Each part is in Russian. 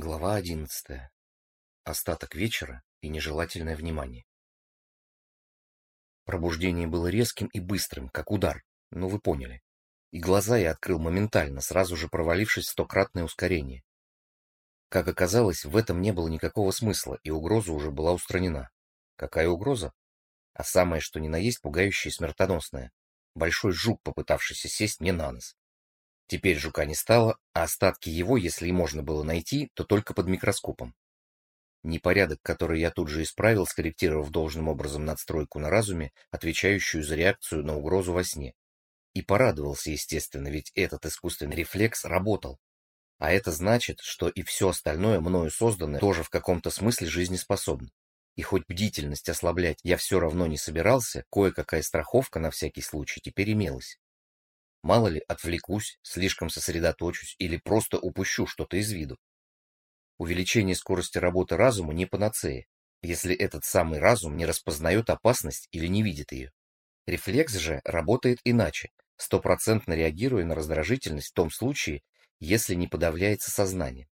Глава одиннадцатая. Остаток вечера и нежелательное внимание. Пробуждение было резким и быстрым, как удар, ну вы поняли. И глаза я открыл моментально, сразу же провалившись в стократное ускорение. Как оказалось, в этом не было никакого смысла, и угроза уже была устранена. Какая угроза? А самое, что ни на есть, пугающее и смертоносное. Большой жук, попытавшийся сесть мне на нос. Теперь жука не стало, а остатки его, если и можно было найти, то только под микроскопом. Непорядок, который я тут же исправил, скорректировав должным образом надстройку на разуме, отвечающую за реакцию на угрозу во сне. И порадовался, естественно, ведь этот искусственный рефлекс работал. А это значит, что и все остальное мною созданное тоже в каком-то смысле жизнеспособно. И хоть бдительность ослаблять я все равно не собирался, кое-какая страховка на всякий случай теперь имелась. Мало ли, отвлекусь, слишком сосредоточусь или просто упущу что-то из виду. Увеличение скорости работы разума не панацея, если этот самый разум не распознает опасность или не видит ее. Рефлекс же работает иначе, стопроцентно реагируя на раздражительность в том случае, если не подавляется сознание.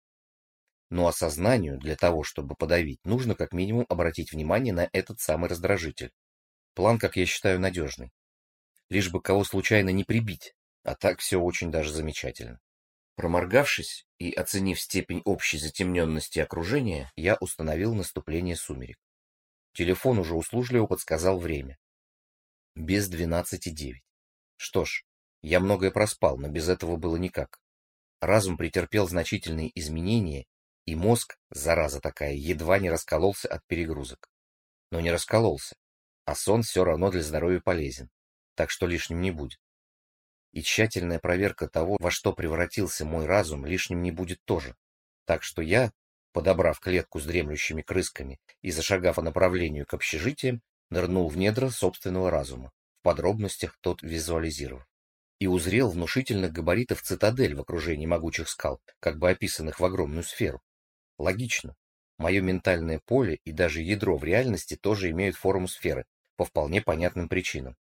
Но осознанию для того, чтобы подавить, нужно как минимум обратить внимание на этот самый раздражитель. План, как я считаю, надежный лишь бы кого случайно не прибить, а так все очень даже замечательно. Проморгавшись и оценив степень общей затемненности окружения, я установил наступление сумерек. Телефон уже услужливо подсказал время. Без двенадцати девять. Что ж, я многое проспал, но без этого было никак. Разум претерпел значительные изменения, и мозг, зараза такая, едва не раскололся от перегрузок. Но не раскололся, а сон все равно для здоровья полезен так что лишним не будет. И тщательная проверка того, во что превратился мой разум, лишним не будет тоже. Так что я, подобрав клетку с дремлющими крысками и зашагав по направлению к общежитиям, нырнул в недра собственного разума, в подробностях тот визуализировав. И узрел внушительных габаритов цитадель в окружении могучих скал, как бы описанных в огромную сферу. Логично. Мое ментальное поле и даже ядро в реальности тоже имеют форму сферы, по вполне понятным причинам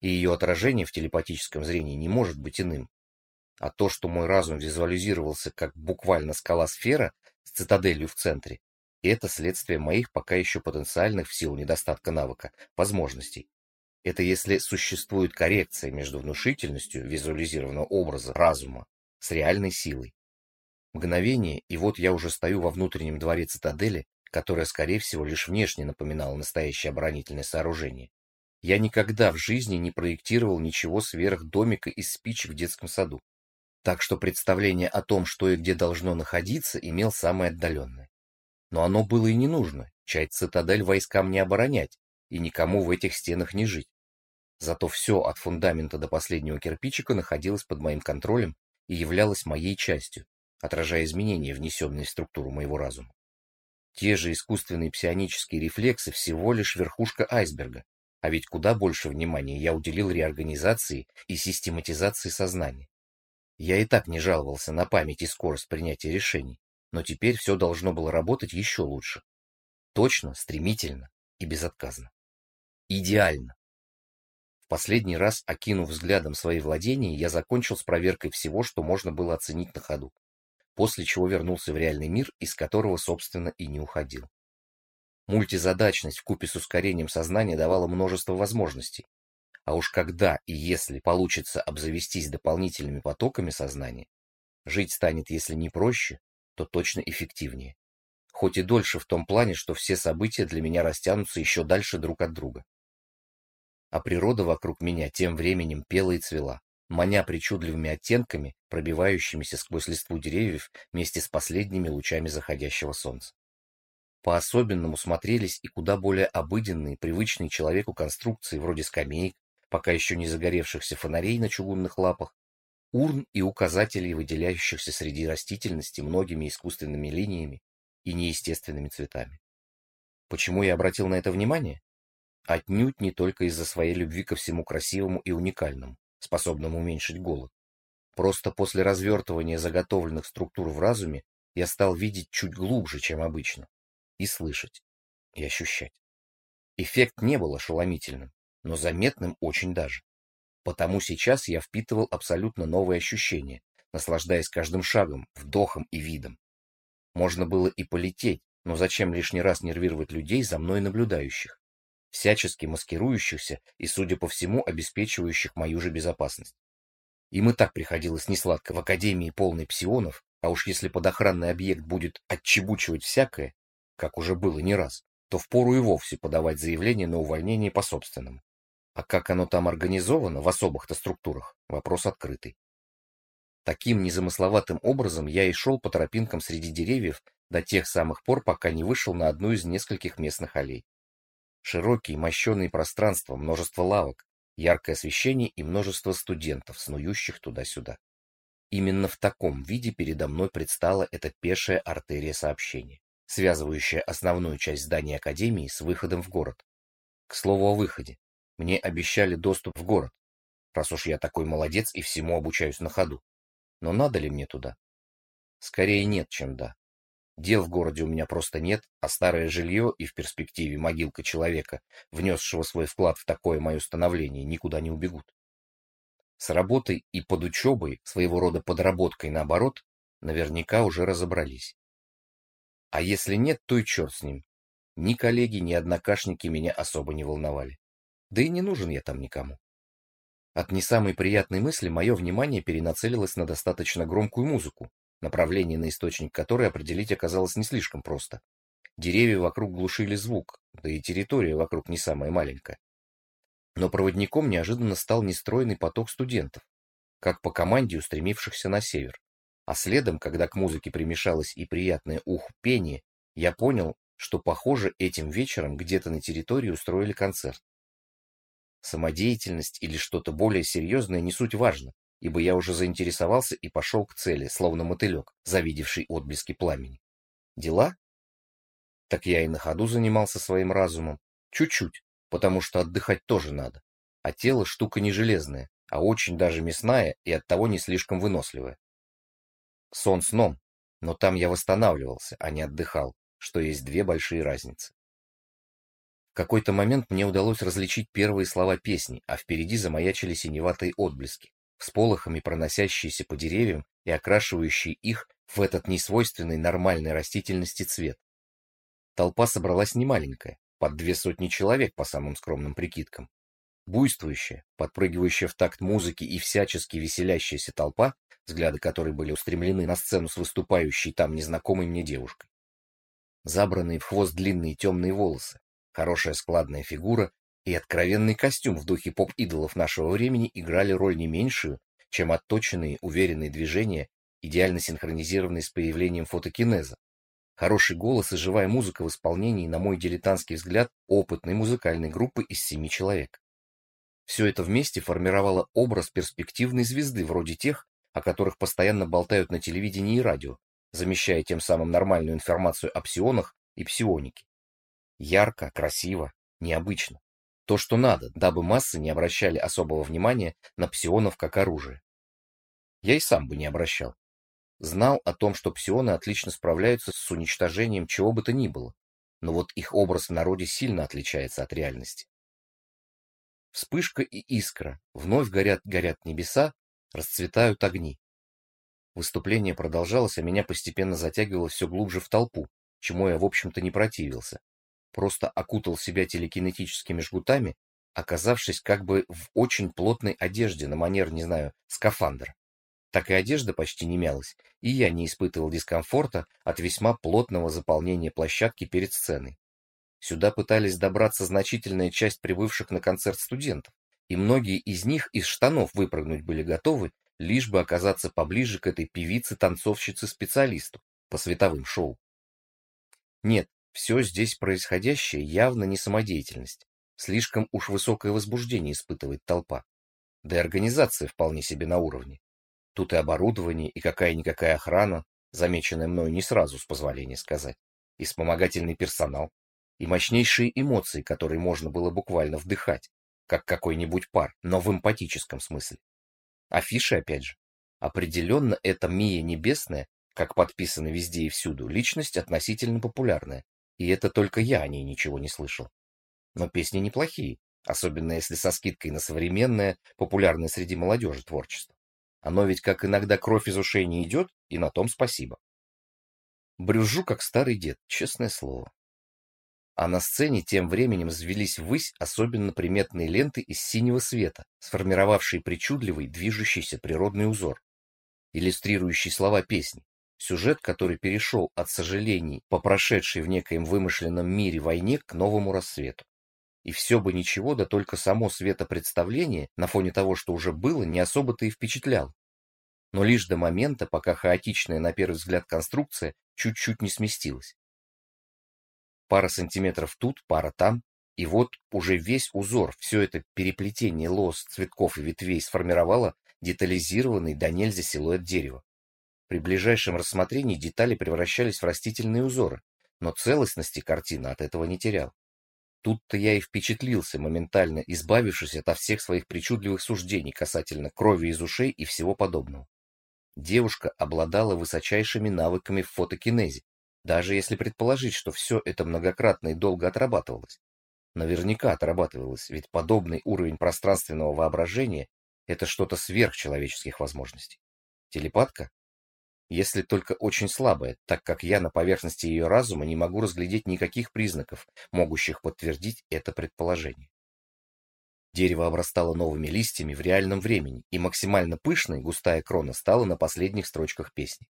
и ее отражение в телепатическом зрении не может быть иным. А то, что мой разум визуализировался как буквально скала-сфера с цитаделью в центре, это следствие моих пока еще потенциальных в силу недостатка навыка возможностей. Это если существует коррекция между внушительностью визуализированного образа разума с реальной силой. Мгновение, и вот я уже стою во внутреннем дворе цитадели, которая, скорее всего, лишь внешне напоминала настоящее оборонительное сооружение. Я никогда в жизни не проектировал ничего сверх домика из спичек в детском саду. Так что представление о том, что и где должно находиться, имел самое отдаленное. Но оно было и не нужно, часть цитадель войскам не оборонять и никому в этих стенах не жить. Зато все от фундамента до последнего кирпичика находилось под моим контролем и являлось моей частью, отражая изменения, внесенные в структуру моего разума. Те же искусственные псионические рефлексы всего лишь верхушка айсберга, а ведь куда больше внимания я уделил реорганизации и систематизации сознания. Я и так не жаловался на память и скорость принятия решений, но теперь все должно было работать еще лучше. Точно, стремительно и безотказно. Идеально. В последний раз, окинув взглядом свои владения, я закончил с проверкой всего, что можно было оценить на ходу, после чего вернулся в реальный мир, из которого, собственно, и не уходил. Мультизадачность вкупе с ускорением сознания давала множество возможностей. А уж когда и если получится обзавестись дополнительными потоками сознания, жить станет, если не проще, то точно эффективнее. Хоть и дольше в том плане, что все события для меня растянутся еще дальше друг от друга. А природа вокруг меня тем временем пела и цвела, маня причудливыми оттенками, пробивающимися сквозь листву деревьев вместе с последними лучами заходящего солнца. По-особенному смотрелись и куда более обыденные, привычные человеку конструкции вроде скамеек, пока еще не загоревшихся фонарей на чугунных лапах, урн и указателей, выделяющихся среди растительности многими искусственными линиями и неестественными цветами. Почему я обратил на это внимание? Отнюдь не только из-за своей любви ко всему красивому и уникальному, способному уменьшить голод. Просто после развертывания заготовленных структур в разуме я стал видеть чуть глубже, чем обычно и слышать, и ощущать. Эффект не был ошеломительным, но заметным очень даже. Потому сейчас я впитывал абсолютно новые ощущения, наслаждаясь каждым шагом, вдохом и видом. Можно было и полететь, но зачем лишний раз нервировать людей за мной наблюдающих, всячески маскирующихся и, судя по всему, обеспечивающих мою же безопасность. Им и так приходилось несладко в Академии полной псионов, а уж если под охранный объект будет отчебучивать всякое, как уже было не раз, то впору и вовсе подавать заявление на увольнение по собственному. А как оно там организовано в особых-то структурах, вопрос открытый. Таким незамысловатым образом я и шел по тропинкам среди деревьев до тех самых пор, пока не вышел на одну из нескольких местных аллей. Широкие, мощеные пространства, множество лавок, яркое освещение и множество студентов, снующих туда-сюда. Именно в таком виде передо мной предстала эта пешая артерия сообщения, связывающая основную часть здания Академии с выходом в город. К слову о выходе. Мне обещали доступ в город, раз уж я такой молодец и всему обучаюсь на ходу. Но надо ли мне туда? Скорее нет, чем да. Дел в городе у меня просто нет, а старое жилье и в перспективе могилка человека, внесшего свой вклад в такое мое становление, никуда не убегут. С работой и под учебой, своего рода подработкой наоборот, наверняка уже разобрались. А если нет, то и черт с ним. Ни коллеги, ни однокашники меня особо не волновали. Да и не нужен я там никому. От не самой приятной мысли мое внимание перенацелилось на достаточно громкую музыку, направление на источник которой определить оказалось не слишком просто. Деревья вокруг глушили звук, да и территория вокруг не самая маленькая. Но проводником неожиданно стал нестройный поток студентов, как по команде устремившихся на север. А следом, когда к музыке примешалось и приятное уху пение, я понял, что, похоже, этим вечером где-то на территории устроили концерт. Самодеятельность или что-то более серьезное не суть важно, ибо я уже заинтересовался и пошел к цели, словно мотылек, завидевший отблески пламени. Дела? Так я и на ходу занимался своим разумом. Чуть-чуть, потому что отдыхать тоже надо. А тело штука не железная, а очень даже мясная и оттого не слишком выносливая. Сон сном, но там я восстанавливался, а не отдыхал, что есть две большие разницы. В какой-то момент мне удалось различить первые слова песни, а впереди замаячили синеватые отблески всполохами проносящиеся по деревьям и окрашивающие их в этот несвойственный нормальной растительности цвет. Толпа собралась немаленькая, под две сотни человек по самым скромным прикидкам. Буйствующая, подпрыгивающая в такт музыки и всячески веселящаяся толпа, взгляды которой были устремлены на сцену с выступающей там незнакомой мне девушкой. Забранные в хвост длинные темные волосы, хорошая складная фигура и откровенный костюм в духе поп-идолов нашего времени играли роль не меньшую, чем отточенные, уверенные движения, идеально синхронизированные с появлением фотокинеза. Хороший голос и живая музыка в исполнении, на мой дилетантский взгляд, опытной музыкальной группы из семи человек. Все это вместе формировало образ перспективной звезды, вроде тех, о которых постоянно болтают на телевидении и радио, замещая тем самым нормальную информацию о псионах и псионике. Ярко, красиво, необычно. То, что надо, дабы массы не обращали особого внимания на псионов как оружие. Я и сам бы не обращал. Знал о том, что псионы отлично справляются с уничтожением чего бы то ни было, но вот их образ в народе сильно отличается от реальности. Вспышка и искра, вновь горят, горят небеса, расцветают огни. Выступление продолжалось, а меня постепенно затягивало все глубже в толпу, чему я, в общем-то, не противился просто окутал себя телекинетическими жгутами, оказавшись как бы в очень плотной одежде на манер, не знаю, скафандра. Так и одежда почти не мялась, и я не испытывал дискомфорта от весьма плотного заполнения площадки перед сценой. Сюда пытались добраться значительная часть прибывших на концерт студентов, и многие из них из штанов выпрыгнуть были готовы, лишь бы оказаться поближе к этой певице-танцовщице-специалисту по световым шоу. Нет, все здесь происходящее явно не самодеятельность. Слишком уж высокое возбуждение испытывает толпа. Да и организация вполне себе на уровне. Тут и оборудование, и какая-никакая охрана, замеченная мною не сразу, с позволения сказать, и вспомогательный персонал, и мощнейшие эмоции, которые можно было буквально вдыхать, как какой-нибудь пар, но в эмпатическом смысле. Афиши, опять же. Определенно, эта Мия Небесная, как подписано везде и всюду, личность относительно популярная, и это только я о ней ничего не слышал. Но песни неплохие, особенно если со скидкой на современное, популярное среди молодежи творчество. Оно ведь как иногда кровь из ушей не идет, и на том спасибо. Брюжу, как старый дед, честное слово. А на сцене тем временем взвелись ввысь особенно приметные ленты из синего света, сформировавшие причудливый движущийся природный узор, иллюстрирующий слова песни, сюжет, который перешел от сожалений по прошедшей в некоем вымышленном мире войне к новому рассвету. И все бы ничего, да только само светопредставление на фоне того, что уже было, не особо-то и впечатляло. Но лишь до момента, пока хаотичная на первый взгляд конструкция чуть-чуть не сместилась. Пара сантиметров тут, пара там, и вот уже весь узор, все это переплетение лос, цветков и ветвей сформировало детализированный до нельзя силуэт дерева. При ближайшем рассмотрении детали превращались в растительные узоры, но целостности картина от этого не терял. Тут-то я и впечатлился, моментально избавившись от всех своих причудливых суждений касательно крови из ушей и всего подобного. Девушка обладала высочайшими навыками в фотокинезе, даже если предположить, что все это многократно и долго отрабатывалось. Наверняка отрабатывалось, ведь подобный уровень пространственного воображения – это что-то сверхчеловеческих возможностей. Телепатка? Если только очень слабая, так как я на поверхности ее разума не могу разглядеть никаких признаков, могущих подтвердить это предположение. Дерево обрастало новыми листьями в реальном времени, и максимально пышной густая крона стала на последних строчках песни.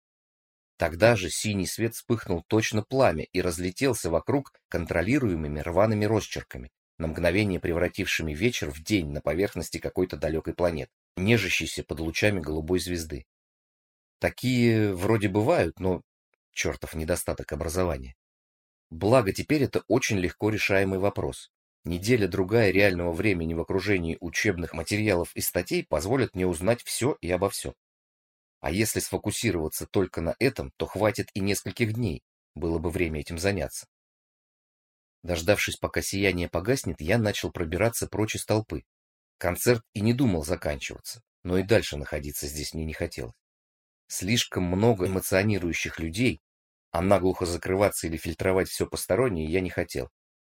Тогда же синий свет вспыхнул точно пламя и разлетелся вокруг контролируемыми рваными росчерками, на мгновение превратившими вечер в день на поверхности какой-то далекой планеты, нежащейся под лучами голубой звезды. Такие вроде бывают, но чертов недостаток образования. Благо теперь это очень легко решаемый вопрос. Неделя-другая реального времени в окружении учебных материалов и статей позволят мне узнать все и обо всем. А если сфокусироваться только на этом, то хватит и нескольких дней, было бы время этим заняться. Дождавшись, пока сияние погаснет, я начал пробираться прочь из толпы. Концерт и не думал заканчиваться, но и дальше находиться здесь мне не хотелось. Слишком много эмоционирующих людей, а наглухо закрываться или фильтровать все постороннее я не хотел.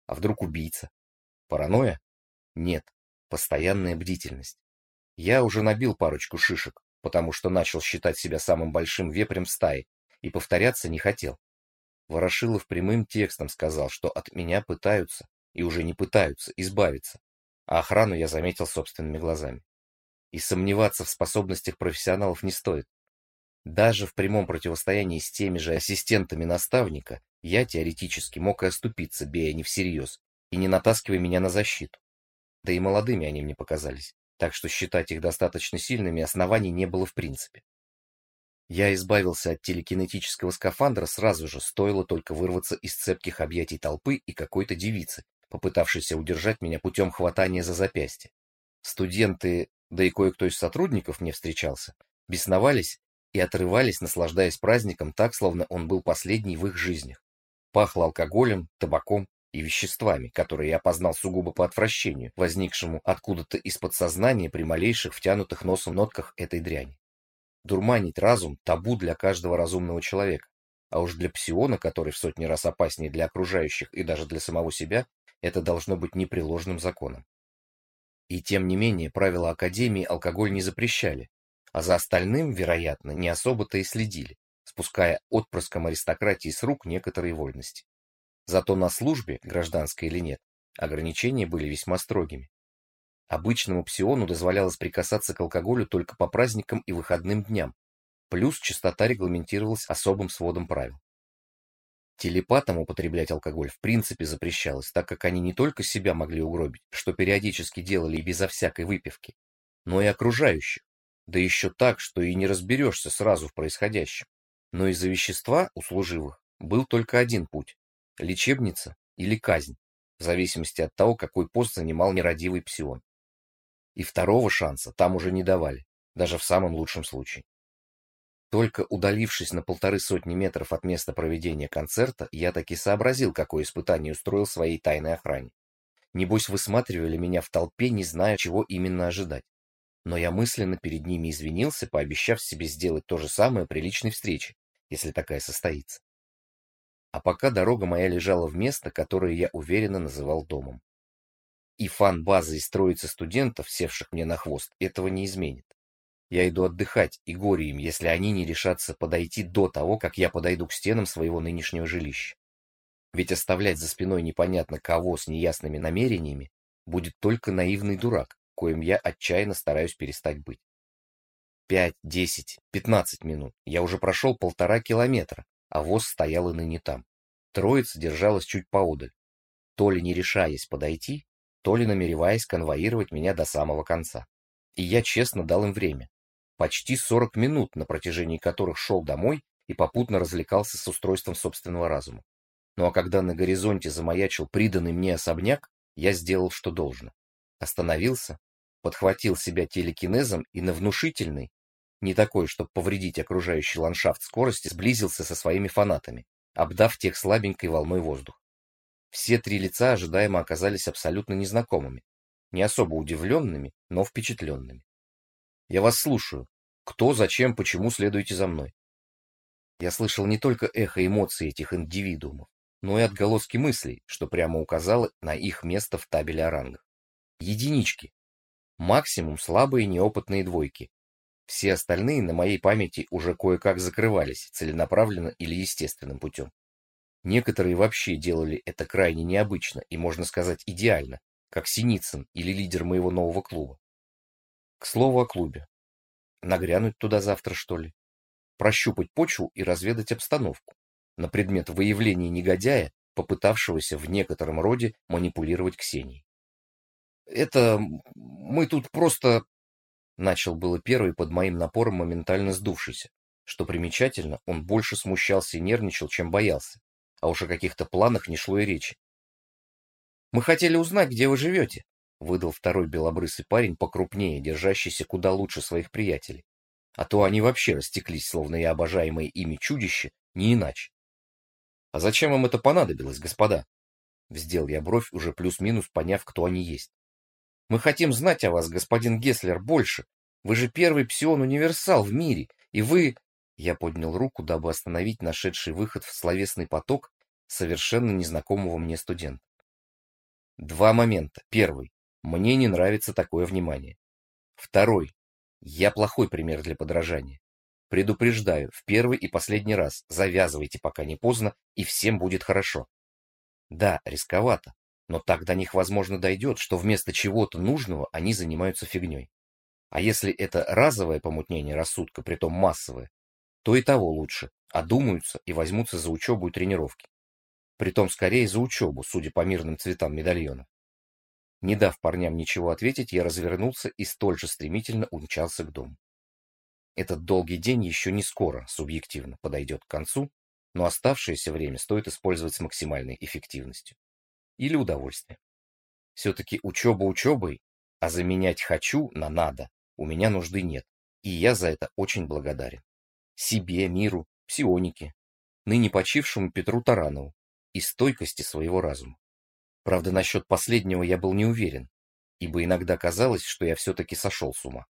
А вдруг убийца? Паранойя? Нет, постоянная бдительность. Я уже набил парочку шишек, потому что начал считать себя самым большим вепрем в стае, и повторяться не хотел. Ворошилов прямым текстом сказал, что от меня пытаются, и уже не пытаются, избавиться, а охрану я заметил собственными глазами. И сомневаться в способностях профессионалов не стоит. Даже в прямом противостоянии с теми же ассистентами наставника я теоретически мог и оступиться, бея не всерьез, и не натаскивая меня на защиту. Да и молодыми они мне показались, так что считать их достаточно сильными оснований не было в принципе. Я избавился от телекинетического скафандра сразу же, стоило только вырваться из цепких объятий толпы и какой-то девицы, попытавшейся удержать меня путем хватания за запястье. Студенты, да и кое-кто из сотрудников мне встречался, бесновались и отрывались, наслаждаясь праздником так, словно он был последний в их жизнях. Пахло алкоголем, табаком и веществами, которые я познал сугубо по отвращению, возникшему откуда-то из подсознания при малейших втянутых носом нотках этой дряни. Дурманить разум – табу для каждого разумного человека, а уж для псиона, который в сотни раз опаснее для окружающих и даже для самого себя, это должно быть непреложным законом. И тем не менее правила Академии алкоголь не запрещали, а за остальным, вероятно, не особо-то и следили, спуская отпрыском аристократии с рук некоторые вольности. Зато на службе, гражданской или нет, ограничения были весьма строгими. Обычному псиону дозволялось прикасаться к алкоголю только по праздникам и выходным дням, плюс частота регламентировалась особым сводом правил. Телепатам употреблять алкоголь в принципе запрещалось, так как они не только себя могли угробить, что периодически делали и безо всякой выпивки, но и окружающих, да еще так, что и не разберешься сразу в происходящем. Но из-за вещества у служивых был только один путь – лечебница или казнь, в зависимости от того, какой пост занимал нерадивый псион. И второго шанса там уже не давали, даже в самом лучшем случае. Только удалившись на полторы сотни метров от места проведения концерта, я таки сообразил, какое испытание устроил своей тайной охране. Небось, высматривали меня в толпе, не зная, чего именно ожидать но я мысленно перед ними извинился, пообещав себе сделать то же самое при личной встрече, если такая состоится. А пока дорога моя лежала в место, которое я уверенно называл домом. И фан-база из троицы студентов, севших мне на хвост, этого не изменит. Я иду отдыхать, и горе им, если они не решатся подойти до того, как я подойду к стенам своего нынешнего жилища. Ведь оставлять за спиной непонятно кого с неясными намерениями будет только наивный дурак, коим я отчаянно стараюсь перестать быть. Пять, десять, пятнадцать минут. Я уже прошел полтора километра, а воз стоял и ныне там. Троица держалась чуть поодаль, то ли не решаясь подойти, то ли намереваясь конвоировать меня до самого конца. И я честно дал им время почти 40 минут, на протяжении которых шел домой и попутно развлекался с устройством собственного разума. Ну а когда на горизонте замаячил приданный мне особняк, я сделал, что должно. Остановился, подхватил себя телекинезом и на внушительный, не такой, чтобы повредить окружающий ландшафт скорости, сблизился со своими фанатами, обдав тех слабенькой волной воздух. Все три лица ожидаемо оказались абсолютно незнакомыми, не особо удивленными, но впечатленными. «Я вас слушаю», кто, зачем, почему следуете за мной? Я слышал не только эхо эмоций этих индивидуумов, но и отголоски мыслей, что прямо указало на их место в табеле о рангах. Единички. Максимум слабые неопытные двойки. Все остальные на моей памяти уже кое-как закрывались, целенаправленно или естественным путем. Некоторые вообще делали это крайне необычно и, можно сказать, идеально, как Синицын или лидер моего нового клуба. К слову о клубе. Нагрянуть туда завтра, что ли? Прощупать почву и разведать обстановку на предмет выявления негодяя, попытавшегося в некотором роде манипулировать Ксенией. «Это... мы тут просто...» Начал было первый под моим напором моментально сдувшийся. Что примечательно, он больше смущался и нервничал, чем боялся. А уж о каких-то планах не шло и речи. «Мы хотели узнать, где вы живете», выдал второй белобрысый парень покрупнее, держащийся куда лучше своих приятелей. А то они вообще растеклись, словно и обожаемые ими чудище, не иначе. — А зачем вам это понадобилось, господа? Вздел я бровь, уже плюс-минус поняв, кто они есть. — Мы хотим знать о вас, господин Гесслер, больше. Вы же первый псион-универсал в мире, и вы... Я поднял руку, дабы остановить нашедший выход в словесный поток совершенно незнакомого мне студента. Два момента. Первый. Мне не нравится такое внимание. Второй. Я плохой пример для подражания. Предупреждаю, в первый и последний раз завязывайте, пока не поздно, и всем будет хорошо. Да, рисковато, но так до них, возможно, дойдет, что вместо чего-то нужного они занимаются фигней. А если это разовое помутнение рассудка, притом массовое, то и того лучше, одумаются и возьмутся за учебу и тренировки. Притом скорее за учебу, судя по мирным цветам медальона. Не дав парням ничего ответить, я развернулся и столь же стремительно умчался к дому. Этот долгий день еще не скоро, субъективно, подойдет к концу, но оставшееся время стоит использовать с максимальной эффективностью. Или удовольствием. Все-таки учеба учебой, а заменять «хочу» на «надо» у меня нужды нет, и я за это очень благодарен. Себе, миру, псионике, ныне почившему Петру Таранову и стойкости своего разума. Правда, насчет последнего я был не уверен, ибо иногда казалось, что я все-таки сошел с ума.